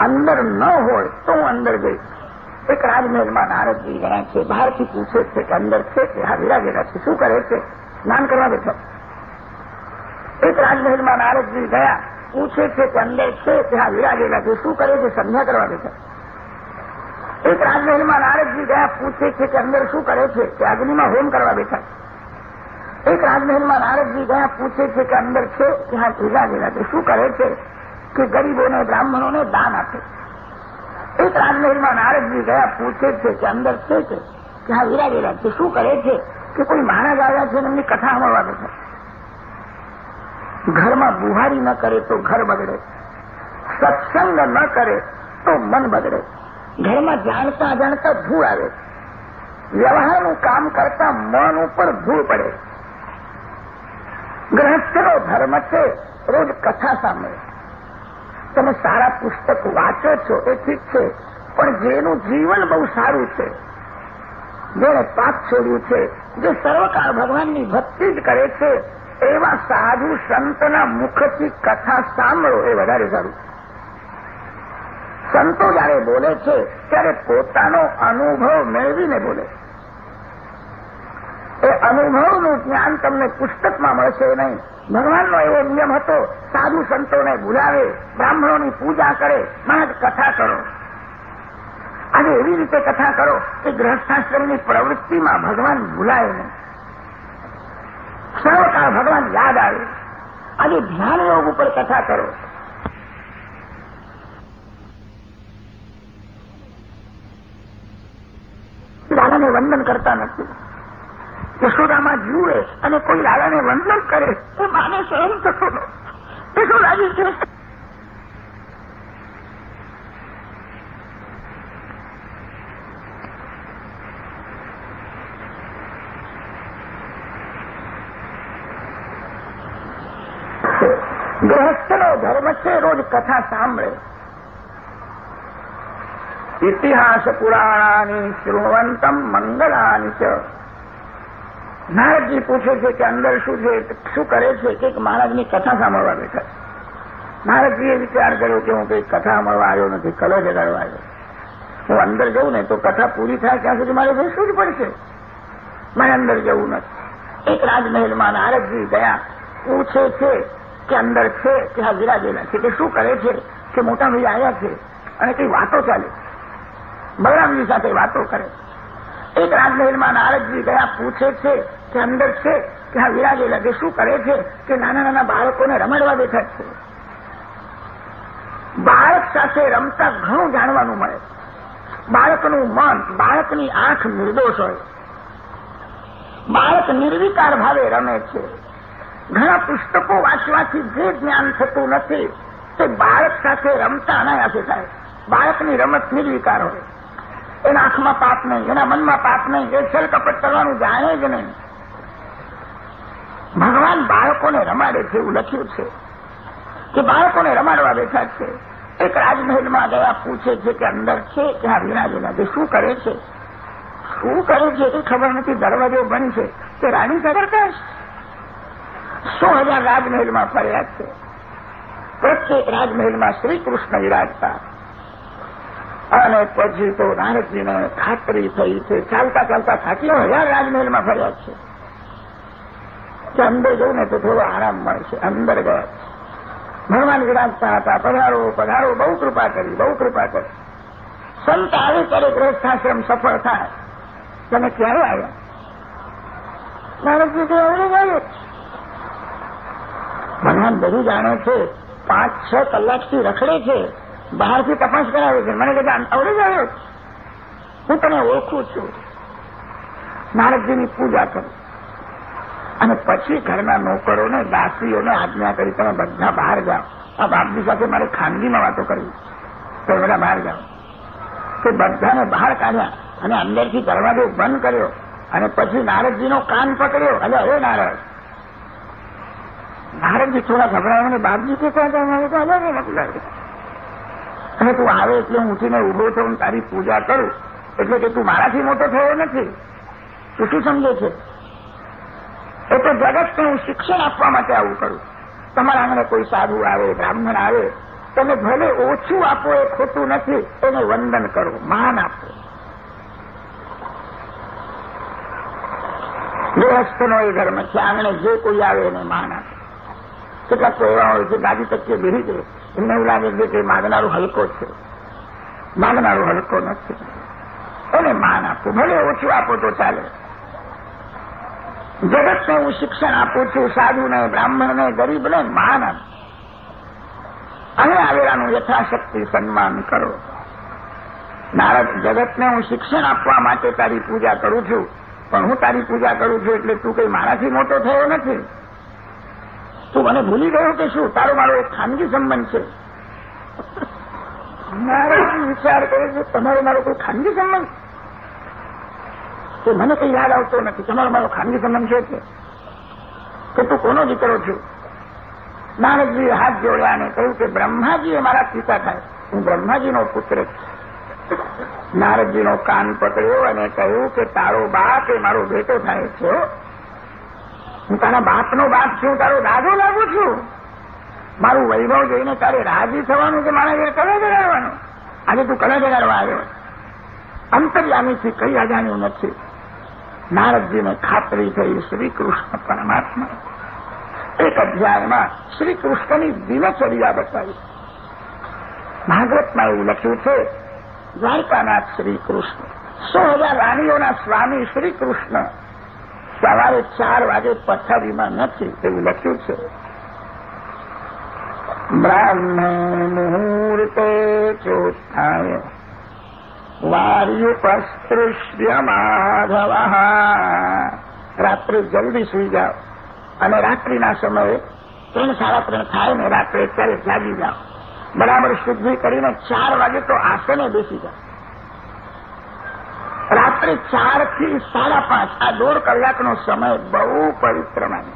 અંદર ન હોય તો હું અંદર જઈશ. એક રાજમહેલમાં નારદજી ગયા છે, બહારથી પૂછે છે કે અંદર છે કે હા વિરાજેલા છે, શું કરે છે? સ્નાન કરવા બેઠો. એક રાજમહેલમાં નારદજી ગયા, પૂછે છે કે અંદર છે કે હા વિરાજેલા છે, શું કરે છે? સંધ્યા કરવા બેઠા. એક રાજમહેલમાં નારદજી ગયા, પૂછે છે કે અંદર શું કરે છે? કે અગ્નિમાં હોમ કરવા બેઠા. એક રાજમહેલમાં નારદજી ગયા, પૂછે છે કે અંદર છે કે હા વિરાજેલા છે, શું કરે છે? કે ગરીબોને, બ્રાહ્મણોને દાન આપે. એક રાજમહેલમાં નારદજી ગયા, પૂછે છે કે અંદર છે કે? હા, વિરાજેલા છે. શું કરે છે? કે કોઈ મહારાજ આવ્યા છે એમની કથા સાંભળવા બેઠા ઘરમાં બુહારી ન કરે તો ઘર બગડે. સત્સંગ ન કરે તો મન બગડે. ઘરમાં જાણતા જાણતા ધૂળ આવે. વ્યવહારનું કામ કરતા મન ઉપર ધૂળ પડે. ગ્રહસ્થનો ધર્મ છે, રોજ કથા સાંભળે. તમે સારા પુસ્તક વાંચો છો એ ઠીક છે, પણ જેનું જીવન બહુ સારું છે. જેણે પાપ છોડ્યું છે, જે સર્વકાળ ભગવાનની ભક્તિ જ કરે છે, એવા સાધુ સંતના મુખથી કથા સાંભળો એ વધારે સારું. સંતો જયારે બોલે છે, ત્યારે પોતાનો અનુભવ મેળવીને બોલે એ અનુભવનું જ્ઞાન તમને પુસ્તકમાં મળશે નહીં. ભગવાનનો એવો નિયમ હતો, સાધુ સંતોને બોલાવે બ્રાહ્મણોની પૂજા કરે મહાજ કથા કરો. આજે એવી રીતે કથા કરો કે ગ્રહસ્થાશ્રમની પ્રવૃત્તિમાં ભગવાન ભૂલાય નહીં. સર્વકાળ ભગવાન યાદ આવે. આજે ધ્યાન યોગ ઉપર કથા કરો. દાદાને વંદન કરતા નથી. યશોદામાં જુએ અને કોઈ લાલાને વંદન કરે, તો માને સહન થતો શું યશોદાજી છે. ગ્રહસ્થનો ધર્મ છે રોજ કથા સાંભળે. ઇતિહાસ પુરાણાની શૃણવંતમ મંગળાની ચ નારદજી પૂછે છે કે અંદર શું છે, શું કરે છે? કે મહારાજની કથા સાંભળવા બેઠા. નારદજીએ વિચાર કર્યો કે હું કઈ કથા સાંભળવા આવ્યો નથી કલો જગાડવા આવ્યો. હું અંદર જઉં ને તો કથા પૂરી થાય ત્યાં સુધી મારે બેસવું જ પડશે. મારે અંદર જવું નથી. એક રાજમહેલમાં નારદજી ગયા, પૂછે છે કે અંદર છે, કે હા વિરાજેલા છે, કે શું કરે છે, કે મોટા ભાઈ આવ્યા છે, અને કઈ વાતો ચાલે બલરામજી સાથે વાતો કરે. એક રાજમહેલમાં નારદજી ગયા, પૂછે છે કે અંદર છે, કે આ વિરાજેલા કે શું કરે છે, કે નાના નાના બાળકોને રમાડવા બેઠા છે. બાળક સાથે રમતા ઘણું જાણવાનું મળે. બાળકનું મન, બાળકની આંખ નિર્દોષ હોય. બાળક નિર્વિકાર ભાવે રમે છે. ઘણા પુસ્તકો વાંચવાથી જે જ્ઞાન થતું નથી, તે બાળક સાથે રમતા અનાયાસે થાય. બાળકની રમત નિર્વિકાર હોય. એના આંખમાં પાપ નહીં, એના મનમાં પાપ નહીં, એ છેલ કપટ કરવાનું જાણે જ નહીં. ભગવાન બાળકોને રમાડે છે એવું લખ્યું છે કે બાળકોને રમાડવા બેઠા છે. એક રાજમહેલમાં ગયા, પૂછે છે કે અંદર છે કે આ શું કરે છે? શું કરે છે એ ખબર નથી, દરવાજો બંધ છે. તે રાણી સગરકાશ સો હજાર રાજમહેલમાં ફર્યા છે. પ્રત્યેક રાજમહેલમાં શ્રી કૃષ્ણ વિરાજતા. અને પછી તો નારદજીને ખાતરી થઈ છે. ચાલતા ચાલતા થાકી હજાર રાજમહેલમાં ફર્યા છે. કે અંદર જવું ને તો થોડો આરામ મળશે અંદર ગયા. ભગવાન વિરાજતા હતા. પધારો પધારો. બહુ કૃપા કરી, બહુ કૃપા કરી. સંત આવે ત્યારે ગ્રસ્થાશ્રમ સફળ થાય. તમે ક્યારે આવ્યા? નારદજી તો અવડે આવ્યો ભગવાન બધું જાણે છે. પાંચ, છ કલાકથી રખડે છે. બહારથી તપાસ કરાવે છે. મને કદાચ અવડે જ હું તને ઓળખું છું. નારદજીની પૂજા કરું. અને પછી ઘરના નોકરોને, દાસીઓને આજ્ઞા કરી તમે બધા બહાર જાઓ. આ બાપજી સાથે મારે ખાનગીમાં વાતો કરવી તો બધા બહાર જાઓ. તે બધાને બહાર કાઢ્યા અને અંદરથી દરવાજો બંધ કર્યો અને પછી નારદજીનો કાન પકડ્યો. અને હવે નારદ. નારદજી થોડા ગભરાયા અને બાપજી કે જાય તો અલગ નથી લાગે અને તું આવે એટલે હું ઉઠીને ઊભો થઉં તારી પૂજા કરું. એટલે કે તું મારાથી મોટો થયો નથી. તું શું સમજે છે? એ તો જગતને હું શિક્ષણ આપવા માટે આવું કરું. તમારા આંગણે કોઈ સાધુ આવે, બ્રાહ્મણ આવે, તમે ભલે ઓછું આપો એ ખોટું નથી, એને વંદન કરો, માન આપો. ગૃહસ્થનો એ ધર્મ છે, આંગણે જે કોઈ આવે એને માન આપે. કેટલાક તો એવા હોય છે ગાદી તકે બેસી જાય. એમને એવું લાગે છે કે માગનારું હલકો છે. માગનારું હલકો નથી. એને માન આપવું ભલે ઓછું આપો તો ચાલે. જગતને હું શિક્ષણ આપું છું, સાધુને, બ્રાહ્મણને, ગરીબને માન આપ. આવેલાનું યથાશક્તિ સન્માન કરો. નારદ, જગતને હું શિક્ષણ આપવા માટે તારી પૂજા કરું છું, પણ હું તારી પૂજા કરું છું એટલે તું કંઈ મારાથી મોટો થયો નથી. તું મને ભૂલી ગયો કે શું? તારો મારો એક ખાનગી સંબંધ છે. નારદ વિચાર કરે છે? તમારો મારો કોઈ ખાનગી સંબંધ? કે મને કંઈ યાદ આવતો નથી. તમારો મારો ખાનગી સંબંધ છે કે? તું કોનો દીકરો છું? નારદજીએ હાથ જોડ્યા અને કહ્યું કે બ્રહ્માજી એ મારા પિતા થાય. હું બ્રહ્માજીનો પુત્ર છું. નારદજીનો કાન પકડ્યો અને કહ્યું કે તારો બાપ એ મારો બેટો થાય છે હું તારા બાપનો બાપ છું, તારો દાદો લાગુ છું. મારું વૈભવ જોઈને તારે રાજી થવાનું કે મારા ઘેર કડા જગાડવાનું આજે તું કડા જગાડવા આવ્યો? અંતર્યામીથી કઈ અજાણ્યું નથી. નારદજીને ખાતરી થઈ શ્રી પરમાત્મા. એક અધ્યાયમાં શ્રી કૃષ્ણની દિનચર્યા બતાવી. ભાગવતમાં એવું લખ્યું છે, દ્વારકાનાથ શ્રી કૃષ્ણ સો હજાર રાણીઓના સ્વામી શ્રી કૃષ્ણ સવારે ચાર વાગે પથારીમાં નથી એવું લખ્યું છે. બ્રાહ્મણ મુહૂર્તે ચોથાય. વાર્યુપસ્પૃશ્ય માધવ. રાત્રે જલ્દી સુઈ જાઓ અને રાત્રિના સમયે ત્રણ સાડા ત્રણ થાય ને રાત્રે ત્યારે જાગી જાઓ. બરાબર શુદ્ધિ કરીને ચાર વાગે તો આસને બેસી જાઓ. ચારથી સાડા પાંચ. આ દોઢ કલાકનો સમય બહુ પવિત્ર માને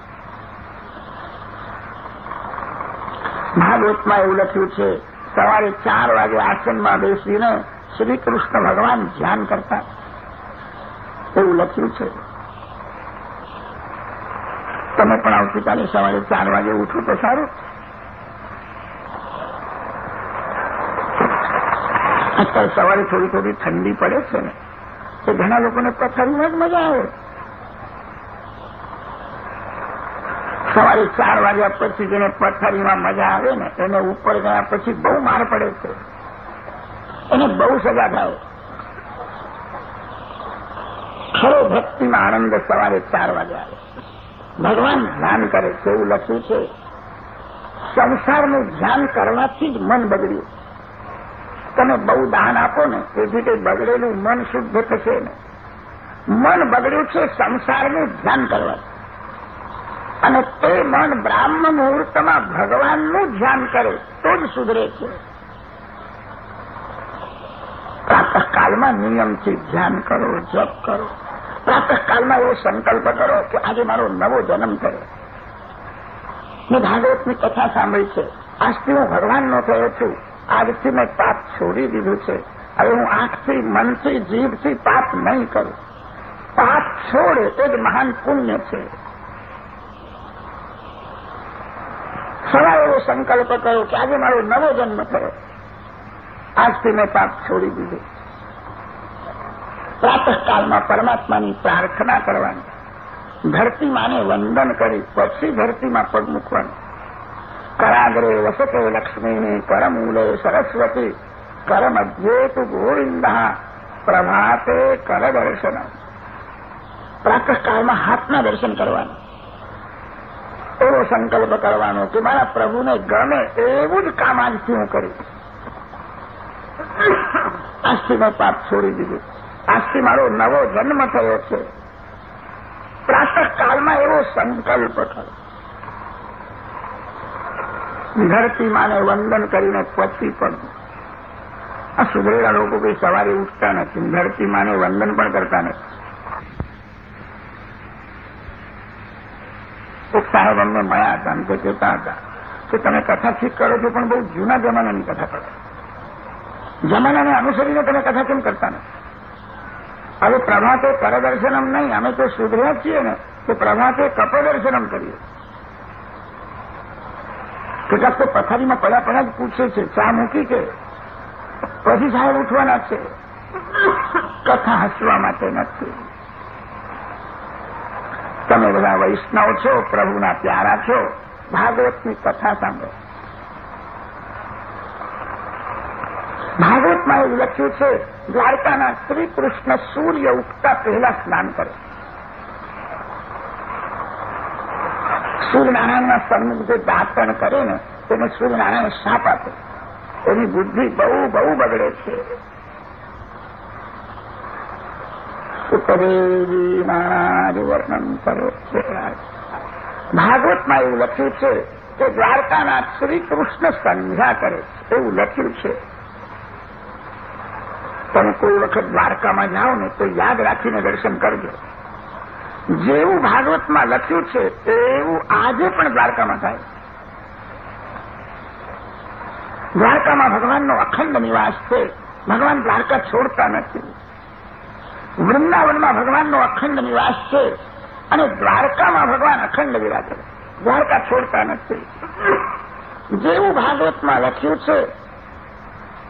ભાગવતમાં એવું લખ્યું છે, સવારે ચાર વાગે આસનમાં બેસીને શ્રી કૃષ્ણ ભગવાન ધ્યાન કરતા. એવું લખ્યું છે. તમે પણ આવતીકાલે સવારે ચાર વાગે ઉઠો તો સારું. અત્યારે સવારે થોડી થોડી ઠંડી પડે છે ને. તો ઘણા લોકોને પથારીમાં જ મજા આવે. સવારે ચાર વાગ્યા પછી જેને પથારીમાં મજા આવે ને, એને ઉપર ગયા પછી બહુ માર પડે છે. એને બહુ સજા થાય. ખરો ભક્તિમાં આનંદ સવારે ચાર વાગે આવે. ભગવાન ધ્યાન કરે છે એવું લખ્યું છે. સંસારનું ધ્યાન કરવાથી જ મન બગડ્યું. તમે બહુ દાન આપો ને, તેથી કંઈ બગડેલું મન શુદ્ધ થશે ને. મન બગડ્યું છે સંસારનું ધ્યાન કરવા. અને તે મન બ્રાહ્મ મુહૂર્તમાં ભગવાનનું ધ્યાન કરે, તો જ સુધરે છે. પ્રાતઃકાલમાં નિયમથી ધ્યાન કરો, જપ કરો. પ્રાતઃકાલમાં એવો સંકલ્પ કરો કે આજે મારો નવો જન્મ થયો. મેં ભાગવતની કથા સાંભળી છે. આજથી હું ભગવાનનો થયો છું. આજથી મેં પાપ છોડી દીધું છે. હવે હું આંખથી, મનથી, જીભથી પાપ નહીં કરું. પાપ છોડે એ જ મહાન પુણ્ય છે. સવારે એવો સંકલ્પ કર્યો કે આજે મારો નવો જન્મ થયો. આજથી મેં પાપ છોડી દીધું. પ્રાતઃકાળમાં પરમાત્માની પ્રાર્થના કરવાની. ધરતી માને વંદન કરી, પછી ધરતીમાં પગ મૂકવાનું. કરાગ્રે વસતે લક્ષ્મી પરમૂલે સરસ્વતી કરમધ્યે ગોવિંદ પ્રભાતે કરદર્શન પ્રાતઃકાળમાં હાથના દર્શન કરવાના એવો સંકલ્પ કરવાનો કે મારા પ્રભુને ગમે એવું જ કામ આજથી હું કરીશ આજથી મેં પાપ છોડી દીધું આજથી મારો નવો જન્મ થયો છે પ્રાતઃકાળમાં એવો સંકલ્પ કરો ધરતી વંદન કરીને પછી પણ. આ સુધરેલા લોકો કોઈ સવારે ઉઠતા નથી ધરતી વંદન પણ કરતા નથી. એક સાહેબ અમને મળ્યા હતા અને કહેતા હતા કે તમે કથા ઠીક કરો છો, પણ બહુ જૂના જમાનાની કથા કરો. જમાનાને અનુસરીને તમે કથા કેમ કરતા નથી? હવે પ્રભાતે કરદર્શનમ નહીં, અમે તો સુધર્યા છીએ ને, તો પ્રભાતે કપદર્શનમ કરીએ. કેટલાક તો પથારીમાં પડ્યા પડ્યા જ પૂછે છે, ચા મૂકી કે પછી સાહેબ ઉઠવાના છે. કથા હસવા માટે નથી. તમે બધા વૈષ્ણવ છો, પ્રભુના પ્યારા છો, ભાગવતની કથા સાંભળો. ભાગવતમાં એવું લખ્યું છે, દ્વારકાના શ્રી કૃષ્ણ સૂર્ય ઉગતા પહેલા સ્નાન કરે. સૂર્યનારાયણના જે દાંતણ કરે ને, તેને સૂર્યનારાયણ સાપ આપે. એની બુદ્ધિ બહુ બહુ બગડે છે. વર્ણન કરો ભાગવતમાં એવું લખ્યું છે કે દ્વારકાનાથ શ્રી કૃષ્ણ સંધ્યા કરે એવું લખ્યું છે. તમે કોઈ વખત દ્વારકામાં જાઓ ને તો યાદ રાખીને દર્શન કરજો. જેવું ભાગવતમાં લખ્યું છે, એવું આજે પણ દ્વારકામાં થાય. દ્વારકામાં ભગવાનનો અખંડ નિવાસ છે. ભગવાન દ્વારકા છોડતા નથી. વૃંદાવનમાં ભગવાનનો અખંડ નિવાસ છે અને દ્વારકામાં ભગવાન અખંડ વિરાજે દ્વારકા છોડતા નથી. જેવું ભાગવતમાં લખ્યું છે,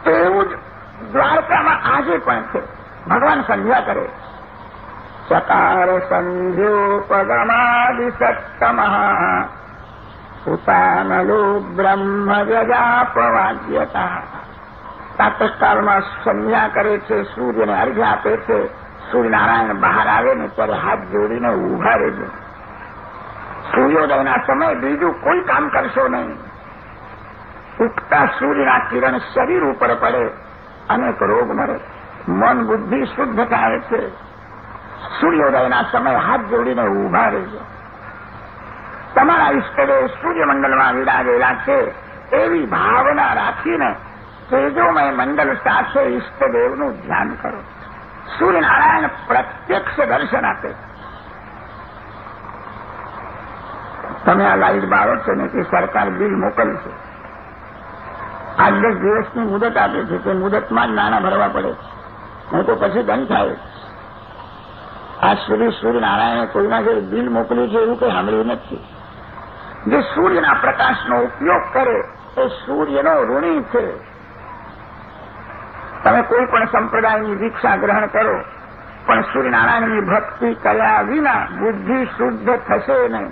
તેવું જ દ્વારકામાં આજે પણ છે. ભગવાન સંધ્યા કરે. સંધ્યોપગમાદિસત્તમ ઉતાનલો બ્રહ્મ જજાપવાદ્યતા પ્રાતઃકાળમાં સંધ્યા કરે છે સૂર્યને અર્ઘ્ય આપે છે સૂર્યનારાયણ બહાર આવે ને ત્યારે હાથ જોડીને ઊભા રહેજો। સૂર્યોદયના સમય બીજું કોઈ કામ કરશો નહીં। ઉગતા સૂર્યના કિરણ શરીર ઉપર પડે, અનેક રોગ મરે, મન બુદ્ધિ શુદ્ધ થાય છે। સૂર્યોદયના સમય હાથ જોડીને ઊભા રહેજો. તમારા ઈષ્ટદેવ સૂર્યમંડળમાં વિરાજેલા છે એવી ભાવના રાખીને તેજોમય મંડળ સાથે ઈષ્ટદેવનું ધ્યાન કરો. સૂર્યનારાયણ પ્રત્યક્ષ દર્શન આપે. તમે આ લાઈટ બાળો છો ને તે સરકાર બિલ મોકલશે આ દસ દિવસની મુદત આપે છે. તે મુદતમાં જ નાણાં ભરવા પડે નહીં તો પછી દંડ થાય. આજ સુધી સૂર્યનારાયણે કોઈના ઘરે બિલ મોકલ્યું છે એવું કંઈ સાંભળ્યું નથી. જે સૂર્યના પ્રકાશનો ઉપયોગ કરે, એ સૂર્યનો ઋણી છે. તમે કોઈ પણ સંપ્રદાયની દીક્ષા ગ્રહણ કરો, પણ સૂર્યનારાયણની ભક્તિ કર્યા વિના બુદ્ધિ શુદ્ધ થશે નહીં.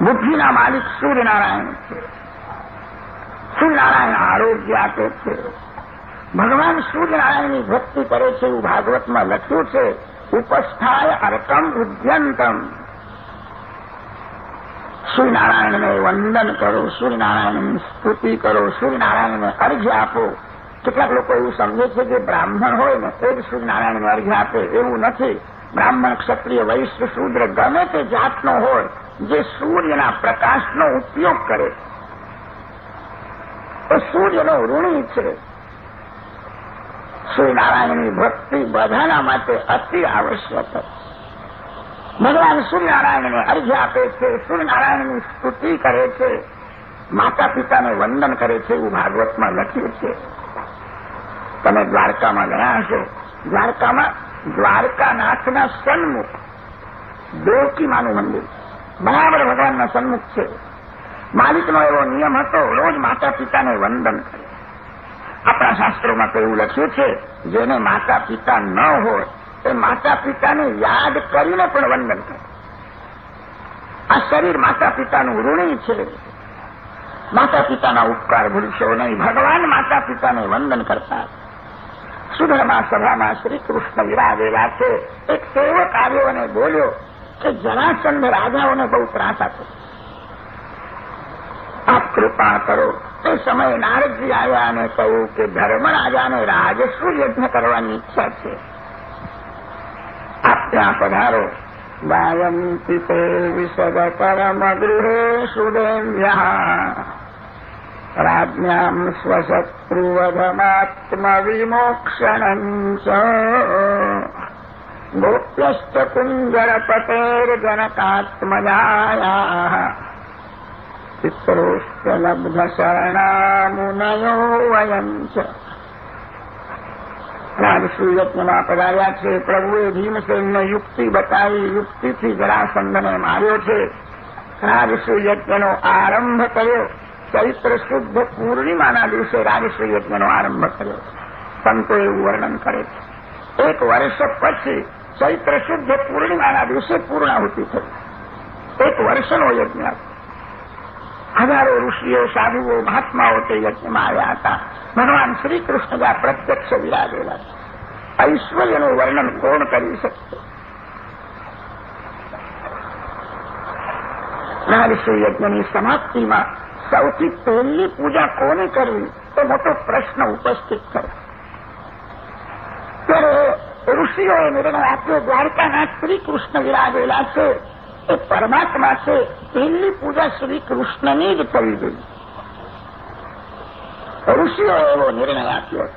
બુદ્ધિના માલિક સૂર્યનારાયણ છે. સૂર્યનારાયણ આરોગ્ય આપે છે. ભગવાન સૂર્યનારાયણની ભક્તિ કરે છે એવું ભાગવતમાં લખ્યું છે. ઉપસ્થાય અર્કમ ઉદ્યંતમ. સૂર્યનારાયણને વંદન કરો, સૂર્યનારાયણની સ્તુતિ કરો, સૂર્યનારાયણને અર્ઘ્ય આપો. કેટલાક લોકો એવું સમજે છે કે બ્રાહ્મણ હોય ને, એ જ સૂર્યનારાયણને અર્ઘ્ય આપે. એવું નથી. બ્રાહ્મણ ક્ષત્રિય, વૈશ્ય, શૂદ્ર, ગમે તે જાતનો હોય, જે સૂર્યના પ્રકાશનો ઉપયોગ કરે. એ સૂર્યનો ઋણી છે. સૂર્યનારાયણની ભક્તિ બધાના માટે અતિ આવશ્યક ભગવાન સૂર્યનારાયણને અર્ઘ્ય આપે છે, સૂર્યનારાયણની સ્તુતિ કરે છે માતા પિતાને વંદન કરે છે એવું ભાગવતમાં લખ્યું છે. તમે દ્વારકામાં ગયા હશો, દ્વારકામાં દ્વારકાનાથના સન્મુખ દેવકીમાનું મંદિર. બરાબર ભગવાનના સન્મુખ છે. માલિકનો એવો નિયમ હતો, રોજ માતા પિતાને વંદન કરે. આપણા શાસ્ત્રોમાં તો એવું લખ્યું છે, જેને માતા પિતા ન હોય, એ માતા પિતાને યાદ કરીને પણ વંદન કરે. આ શરીર માતા પિતાનું ઋણી છે. માતા પિતાના ઉપકાર ભૂલશો નહીં. ભગવાન માતા પિતાને વંદન કરતા સુધર્મા સભામાં શ્રી કૃષ્ણ વિરાજેલા છે એક સેવક આવ્યો અને બોલ્યો કે જરાસંઘ રાજાઓને બહુ ત્રાસ આપે. આપ કૃપા કરો. તે સમય આવ્યા અને કહ્યું કે ધર્મ રાજાને રાજસ્વ યજ્ઞ કરવાની ઈચ્છા છે. આપ ત્યાં પધારો. ગાયંતી તે વિશદ પરમ ગૃહે સુદેવ્યા રાજ્યામ સ્વશત્રુવધમાત્મવિમોક્ષણ ગોપ્યશ્ચ કુંજરપતેર્જનકાત્મજાયા પિત્રોષ્ટલબ્ધશરણામુનયો વયં ચ રાજસૂયજ્ઞમાં પધાર્યા છે. પ્રભુએ ભીમસેનને યુક્તિ બતાવી, યુક્તિથી જરાસંધને માર્યો છે. રાજસૂયજ્ઞનો આરંભ કર્યો. ચૈત્ર શુદ્ધ પૂર્ણિમાના દિવસે રાજસૂયજ્ઞનો આરંભ કર્યો. સંતો એવું વર્ણન કરે છે. એક વર્ષ પછી ચૈત્ર શુદ્ધ પૂર્ણિમાના દિવસે પૂર્ણાહુતિ થઈ. એક વર્ષનો યજ્ઞ હજારો ઋષિઓ, સાધુઓ, મહાત્માઓ તે યજ્ઞમાં આવ્યા હતા. ભગવાન શ્રી કૃષ્ણ જ્યાં પ્રત્યક્ષ વિરાજેલા છે. ઐશ્વર્યનું વર્ણન કોણ કરી શકશે? રાજશ્રી યજ્ઞની સમાપ્તિમાં સૌથી પહેલી પૂજા કોને કરવી? એ મોટો પ્રશ્ન ઉપસ્થિત થયો. ત્યારે ઋષિઓએ નિર્ણય આપ્યો, દ્વારકાનાથ શ્રી કૃષ્ણ વિરાજેલા છે. એ પરમાત્મા છે એમની પૂજા શ્રી કૃષ્ણની જ કરવી જોઈએ ઋષિઓ એવો નિર્ણય આપ્યો